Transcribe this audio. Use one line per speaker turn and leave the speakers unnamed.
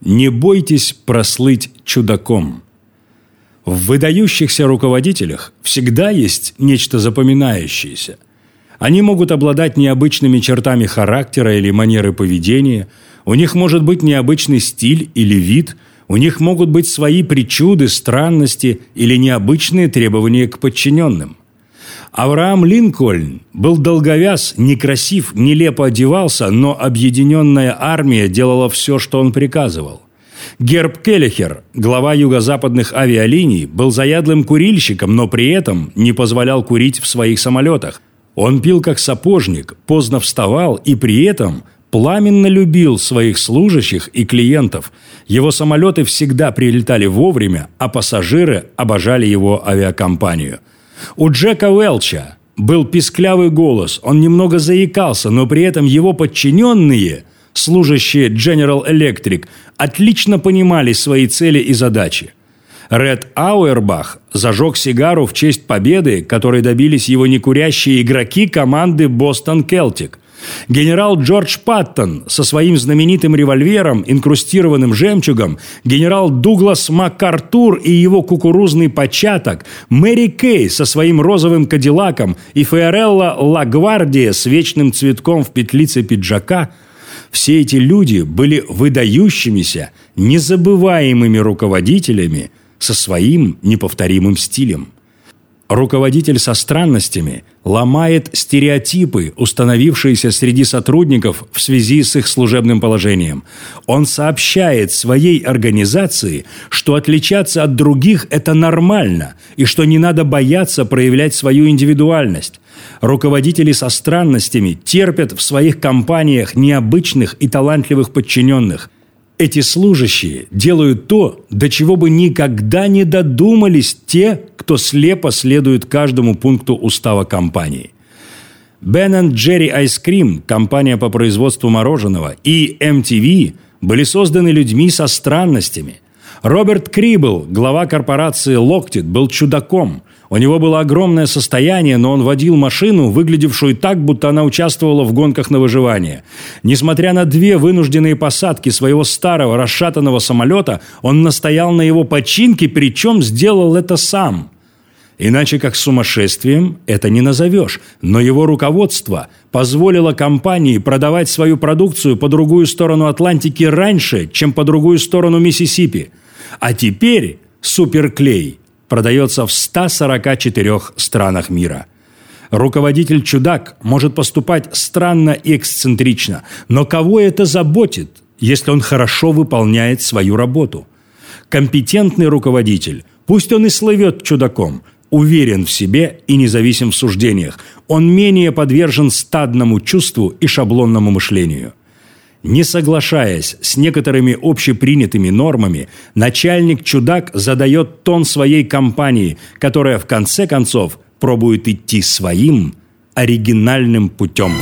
Не бойтесь прослыть чудаком. В выдающихся руководителях всегда есть нечто запоминающееся. Они могут обладать необычными чертами характера или манеры поведения, у них может быть необычный стиль или вид, у них могут быть свои причуды, странности или необычные требования к подчиненным. Авраам Линкольн был долговяз, некрасив, нелепо одевался, но объединенная армия делала все, что он приказывал. Герб Келлихер, глава юго-западных авиалиний, был заядлым курильщиком, но при этом не позволял курить в своих самолетах. Он пил как сапожник, поздно вставал и при этом пламенно любил своих служащих и клиентов. Его самолеты всегда прилетали вовремя, а пассажиры обожали его авиакомпанию. У Джека Уэлча был писклявый голос, он немного заикался, но при этом его подчиненные, служащие General Electric, отлично понимали свои цели и задачи. Ред Ауэрбах зажег сигару в честь победы, которой добились его некурящие игроки команды «Бостон Келтик». Генерал Джордж Паттон со своим знаменитым револьвером, инкрустированным жемчугом, генерал Дуглас МакАртур и его кукурузный початок, Мэри Кей со своим розовым кадиллаком и Фиорелла Лагвардия с вечным цветком в петлице пиджака – все эти люди были выдающимися, незабываемыми руководителями – со своим неповторимым стилем. Руководитель со странностями ломает стереотипы, установившиеся среди сотрудников в связи с их служебным положением. Он сообщает своей организации, что отличаться от других – это нормально, и что не надо бояться проявлять свою индивидуальность. Руководители со странностями терпят в своих компаниях необычных и талантливых подчиненных, эти служащие делают то, до чего бы никогда не додумались те, кто слепо следует каждому пункту устава компании. Ben Jerry Ice Cream, компания по производству мороженого, и MTV были созданы людьми со странностями. Роберт Крибл, глава корпорации Lockheed, был чудаком – у него было огромное состояние, но он водил машину, выглядевшую так, будто она участвовала в гонках на выживание. Несмотря на две вынужденные посадки своего старого расшатанного самолета, он настоял на его починке, причем сделал это сам. Иначе как сумасшествием это не назовешь, но его руководство позволило компании продавать свою продукцию по другую сторону Атлантики раньше, чем по другую сторону Миссисипи. А теперь суперклей – продается в 144 странах мира. Руководитель-чудак может поступать странно и эксцентрично, но кого это заботит, если он хорошо выполняет свою работу? Компетентный руководитель, пусть он и слывет чудаком, уверен в себе и независим в суждениях, он менее подвержен стадному чувству и шаблонному мышлению – не соглашаясь с некоторыми общепринятыми нормами, начальник-чудак задает тон своей компании, которая в конце концов пробует идти своим оригинальным путем.